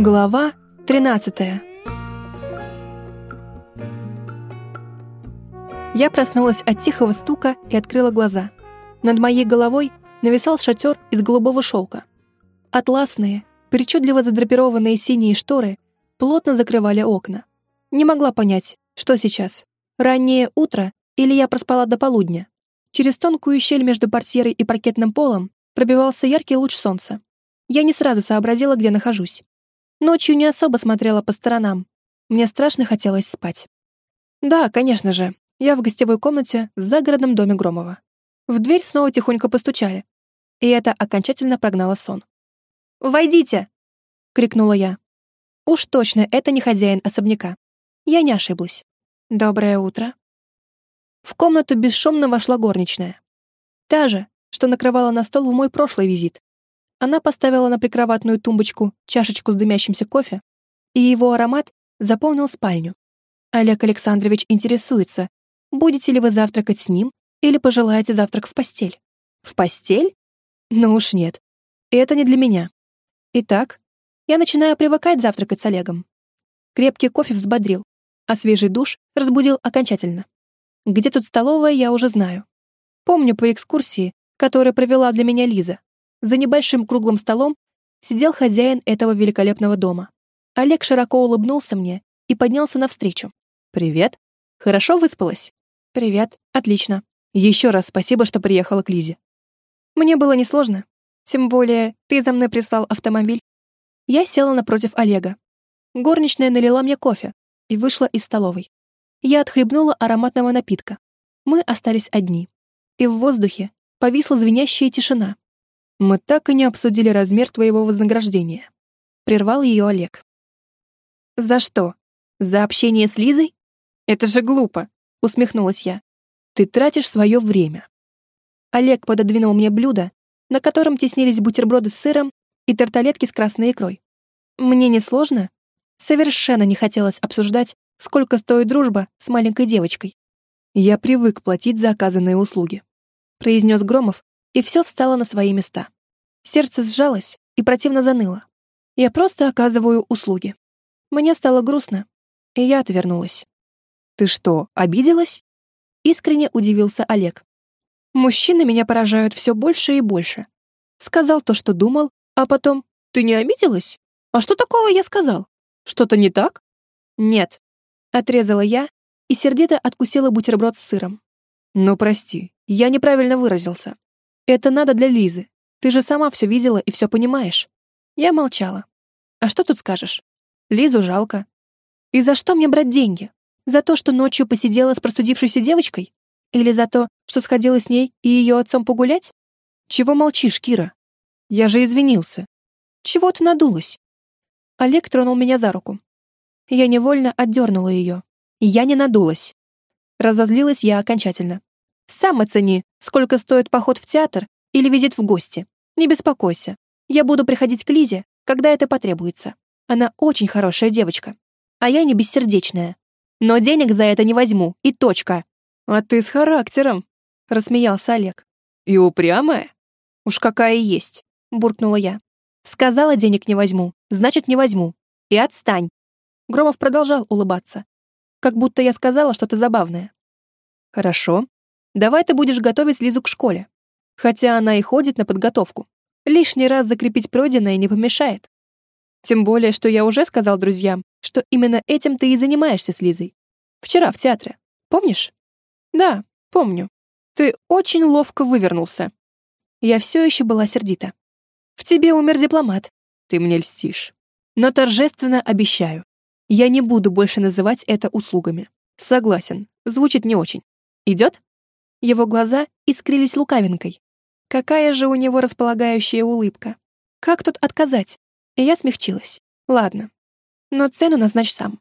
Глава 13 Я проснулась от тихого стука и открыла глаза. Над моей головой нависал шатер из голубого шелка. Атласные, причудливо задрапированные синие шторы плотно закрывали окна. Не могла понять, что сейчас, раннее утро или я проспала до полудня. Через тонкую щель между портьерой и паркетным полом пробивался яркий луч солнца. Я не сразу сообразила, где нахожусь. Ночью не особо смотрела по сторонам. Мне страшно хотелось спать. Да, конечно же, я в гостевой комнате в загородном доме Громова. В дверь снова тихонько постучали. И это окончательно прогнало сон. «Войдите!» — крикнула я. Уж точно это не хозяин особняка. Я не ошиблась. «Доброе утро». В комнату бесшумно вошла горничная. Та же, что накрывала на стол в мой прошлый визит. Она поставила на прикроватную тумбочку чашечку с дымящимся кофе, и его аромат заполнил спальню. Олег Александрович интересуется, будете ли вы завтракать с ним или пожелаете завтрак в постель. В постель? Ну уж нет. Это не для меня. Итак, я начинаю привыкать завтракать с Олегом. Крепкий кофе взбодрил, а свежий душ разбудил окончательно. Где тут столовая, я уже знаю. Помню по экскурсии, которую провела для меня Лиза. За небольшим круглым столом сидел хозяин этого великолепного дома. Олег широко улыбнулся мне и поднялся навстречу. «Привет. Хорошо выспалась?» «Привет. Отлично. Еще раз спасибо, что приехала к Лизе». Мне было несложно. Тем более, ты за мной прислал автомобиль. Я села напротив Олега. Горничная налила мне кофе и вышла из столовой. Я отхлебнула ароматного напитка. Мы остались одни. И в воздухе повисла звенящая тишина, мы так и не обсудили размер твоего вознаграждения. Прервал ее Олег. За что? За общение с Лизой? Это же глупо, усмехнулась я. Ты тратишь свое время. Олег пододвинул мне блюдо, на котором теснились бутерброды с сыром и тарталетки с красной икрой. Мне не сложно. Совершенно не хотелось обсуждать, сколько стоит дружба с маленькой девочкой. Я привык платить за оказанные услуги, произнес Громов, и все встало на свои места. Сердце сжалось и противно заныло. Я просто оказываю услуги. Мне стало грустно, и я отвернулась. «Ты что, обиделась?» Искренне удивился Олег. «Мужчины меня поражают все больше и больше. Сказал то, что думал, а потом «Ты не обиделась? А что такого я сказал? Что-то не так?» «Нет», — отрезала я и сердито откусила бутерброд с сыром. «Ну, прости, я неправильно выразился. Это надо для Лизы. Ты же сама все видела и все понимаешь. Я молчала. А что тут скажешь? Лизу жалко. И за что мне брать деньги? За то, что ночью посидела с простудившейся девочкой? Или за то, что сходила с ней и ее отцом погулять? Чего молчишь, Кира? Я же извинился. Чего ты надулась? Олег тронул меня за руку. Я невольно отдернула ее. Я не надулась. Разозлилась я окончательно. Сам оцени, сколько стоит поход в театр или визит в гости. Не беспокойся. Я буду приходить к Лизе, когда это потребуется. Она очень хорошая девочка. А я не бессердечная. Но денег за это не возьму, и точка. А ты с характером, рассмеялся Олег. И упрямая? Уж какая есть, буркнула я. Сказала, денег не возьму, значит, не возьму. И отстань. Громов продолжал улыбаться. Как будто я сказала что-то забавное. Хорошо, Давай ты будешь готовить Лизу к школе. Хотя она и ходит на подготовку. Лишний раз закрепить пройденное не помешает. Тем более, что я уже сказал друзьям, что именно этим ты и занимаешься с Лизой. Вчера в театре. Помнишь? Да, помню. Ты очень ловко вывернулся. Я все еще была сердита. В тебе умер дипломат. Ты мне льстишь. Но торжественно обещаю. Я не буду больше называть это услугами. Согласен, звучит не очень. Идет? Его глаза искрились лукавинкой. Какая же у него располагающая улыбка. Как тут отказать? И я смягчилась. Ладно. Но цену назначь сам.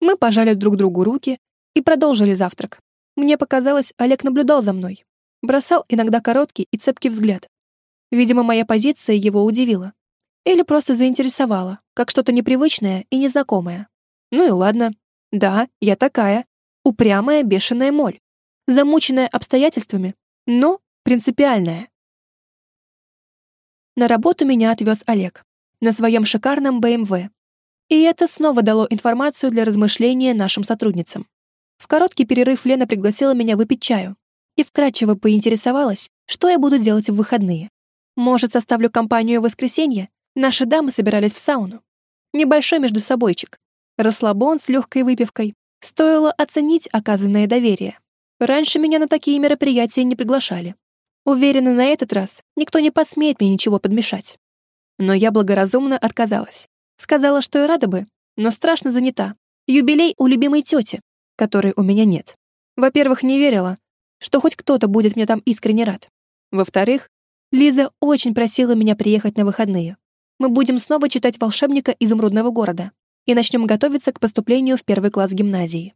Мы пожали друг другу руки и продолжили завтрак. Мне показалось, Олег наблюдал за мной. Бросал иногда короткий и цепкий взгляд. Видимо, моя позиция его удивила. Или просто заинтересовала, как что-то непривычное и незнакомое. Ну и ладно. Да, я такая. Упрямая бешеная моль замученная обстоятельствами, но принципиальная. На работу меня отвез Олег. На своем шикарном БМВ. И это снова дало информацию для размышления нашим сотрудницам. В короткий перерыв Лена пригласила меня выпить чаю и вкратчиво поинтересовалась, что я буду делать в выходные. Может, составлю компанию в воскресенье? Наши дамы собирались в сауну. Небольшой между собойчик. Расслабон с легкой выпивкой. Стоило оценить оказанное доверие. Раньше меня на такие мероприятия не приглашали. Уверена, на этот раз никто не посмеет мне ничего подмешать. Но я благоразумно отказалась. Сказала, что и рада бы, но страшно занята. Юбилей у любимой тети, которой у меня нет. Во-первых, не верила, что хоть кто-то будет мне там искренне рад. Во-вторых, Лиза очень просила меня приехать на выходные. Мы будем снова читать «Волшебника изумрудного города» и начнем готовиться к поступлению в первый класс гимназии.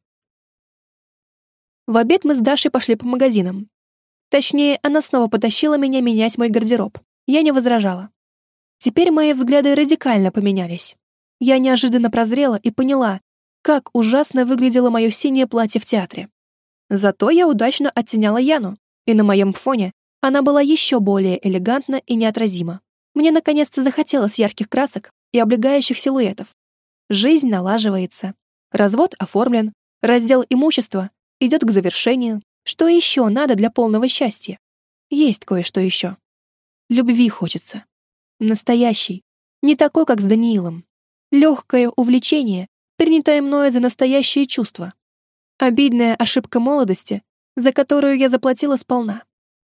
В обед мы с Дашей пошли по магазинам. Точнее, она снова потащила меня менять мой гардероб. Я не возражала. Теперь мои взгляды радикально поменялись. Я неожиданно прозрела и поняла, как ужасно выглядело мое синее платье в театре. Зато я удачно оттеняла Яну, и на моем фоне она была еще более элегантна и неотразима. Мне наконец-то захотелось ярких красок и облегающих силуэтов. Жизнь налаживается. Развод оформлен. Раздел имущества идет к завершению. Что еще надо для полного счастья? Есть кое-что еще. Любви хочется. Настоящий. Не такой, как с Даниилом. Легкое увлечение, принятое мною за настоящее чувство. Обидная ошибка молодости, за которую я заплатила сполна.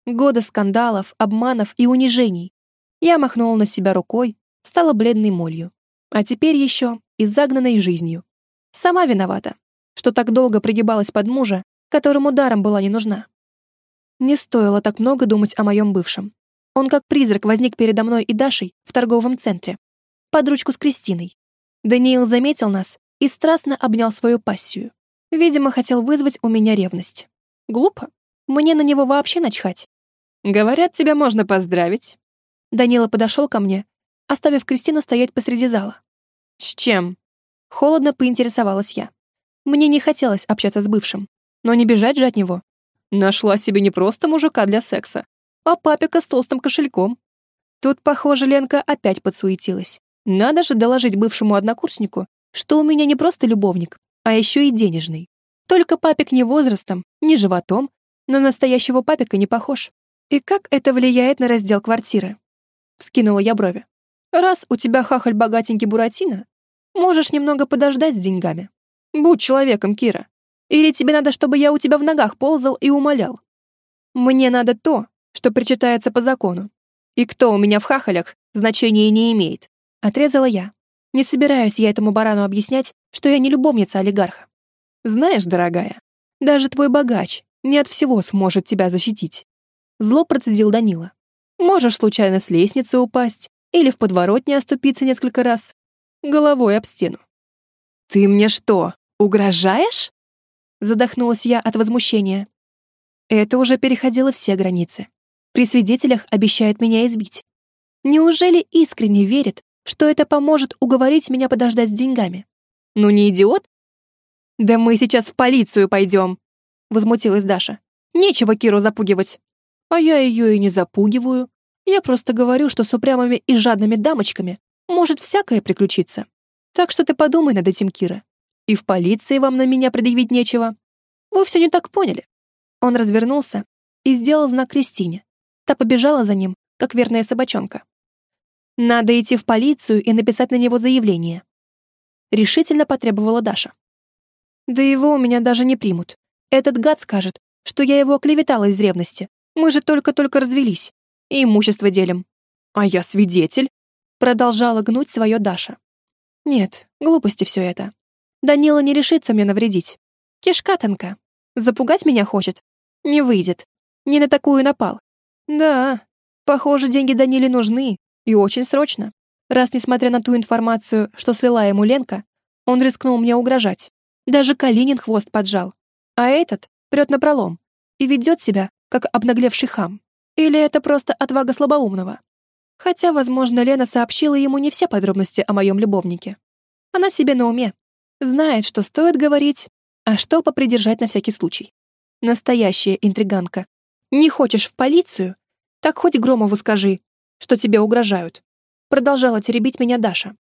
Годы скандалов, обманов и унижений. Я махнула на себя рукой, стала бледной молью. А теперь еще и загнанной жизнью. Сама виновата, что так долго пригибалась под мужа, которому даром была не нужна. Не стоило так много думать о моем бывшем. Он как призрак возник передо мной и Дашей в торговом центре, под ручку с Кристиной. Даниил заметил нас и страстно обнял свою пассию. Видимо, хотел вызвать у меня ревность. Глупо. Мне на него вообще начхать. «Говорят, тебя можно поздравить». Данила подошел ко мне, оставив Кристину стоять посреди зала. «С чем?» Холодно поинтересовалась я. Мне не хотелось общаться с бывшим, но не бежать же от него. Нашла себе не просто мужика для секса, а папика с толстым кошельком. Тут, похоже, Ленка опять подсуетилась. Надо же доложить бывшему однокурснику, что у меня не просто любовник, а еще и денежный. Только папик не возрастом, не животом, на настоящего папика не похож. И как это влияет на раздел квартиры? Скинула я брови. Раз у тебя хахаль богатенький Буратино, можешь немного подождать с деньгами. Будь человеком, Кира. Или тебе надо, чтобы я у тебя в ногах ползал и умолял? Мне надо то, что причитается по закону. И кто у меня в хахалях, значения не имеет. Отрезала я. Не собираюсь я этому барану объяснять, что я не любовница олигарха. Знаешь, дорогая, даже твой богач не от всего сможет тебя защитить. Зло процедил Данила. Можешь случайно с лестницы упасть или в подворотне оступиться несколько раз. Головой об стену. «Ты мне что, угрожаешь?» Задохнулась я от возмущения. Это уже переходило все границы. При свидетелях обещает меня избить. Неужели искренне верит, что это поможет уговорить меня подождать с деньгами? Ну не идиот? Да мы сейчас в полицию пойдем, возмутилась Даша. Нечего Киру запугивать. А я ее и не запугиваю. Я просто говорю, что с упрямыми и жадными дамочками может всякое приключиться. Так что ты подумай над этим, Кира. И в полиции вам на меня предъявить нечего. Вы все не так поняли. Он развернулся и сделал знак Кристине. Та побежала за ним, как верная собачонка. «Надо идти в полицию и написать на него заявление», — решительно потребовала Даша. «Да его у меня даже не примут. Этот гад скажет, что я его оклеветала из ревности. Мы же только-только развелись. И имущество делим». «А я свидетель», — продолжала гнуть свое Даша. «Нет, глупости все это. Данила не решится мне навредить. Кишка тонка. Запугать меня хочет. Не выйдет. Не на такую напал. Да, похоже, деньги Даниле нужны, и очень срочно. Раз, несмотря на ту информацию, что слила ему Ленка, он рискнул мне угрожать. Даже Калинин хвост поджал. А этот прет на пролом и ведет себя, как обнаглевший хам. Или это просто отвага слабоумного? Хотя, возможно, Лена сообщила ему не все подробности о моем любовнике. Она себе на уме. Знает, что стоит говорить, а что попридержать на всякий случай. Настоящая интриганка. Не хочешь в полицию? Так хоть Громову скажи, что тебе угрожают. Продолжала теребить меня Даша.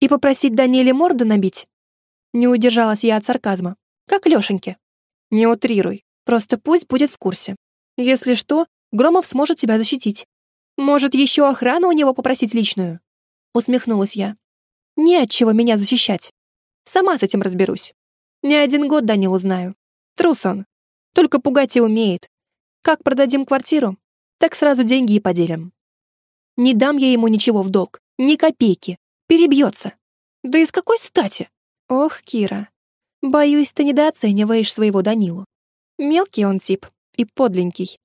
И попросить Даниэле морду набить? Не удержалась я от сарказма. Как Лешеньке. Не утрируй. Просто пусть будет в курсе. Если что, Громов сможет тебя защитить. Может, еще охрану у него попросить личную? Усмехнулась я. Не от чего меня защищать. Сама с этим разберусь. Не один год Данилу знаю. Трус он. Только пугать и умеет. Как продадим квартиру, так сразу деньги и поделим. Не дам я ему ничего в долг, ни копейки. Перебьется. Да и с какой стати? Ох, Кира, боюсь, ты недооцениваешь своего Данилу. Мелкий он тип и подленький.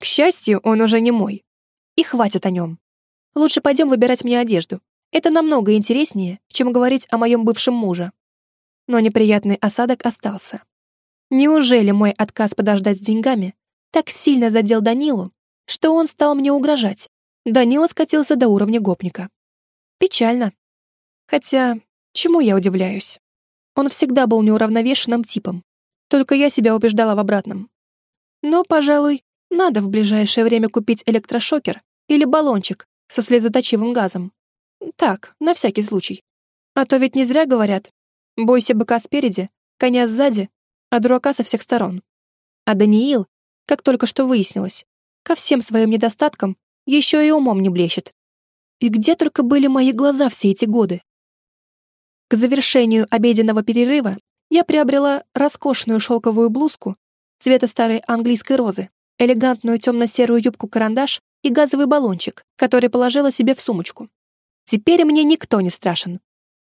К счастью, он уже не мой. И хватит о нем. Лучше пойдем выбирать мне одежду. Это намного интереснее, чем говорить о моем бывшем муже. Но неприятный осадок остался. Неужели мой отказ подождать с деньгами так сильно задел Данилу, что он стал мне угрожать? Данила скатился до уровня гопника. Печально. Хотя, чему я удивляюсь? Он всегда был неуравновешенным типом. Только я себя убеждала в обратном. Но, пожалуй, надо в ближайшее время купить электрошокер или баллончик со слезоточивым газом. Так, на всякий случай. А то ведь не зря говорят, бойся быка спереди, коня сзади, а дурака со всех сторон. А Даниил, как только что выяснилось, ко всем своим недостаткам еще и умом не блещет. И где только были мои глаза все эти годы? К завершению обеденного перерыва я приобрела роскошную шелковую блузку цвета старой английской розы, элегантную темно-серую юбку-карандаш и газовый баллончик, который положила себе в сумочку. Теперь мне никто не страшен.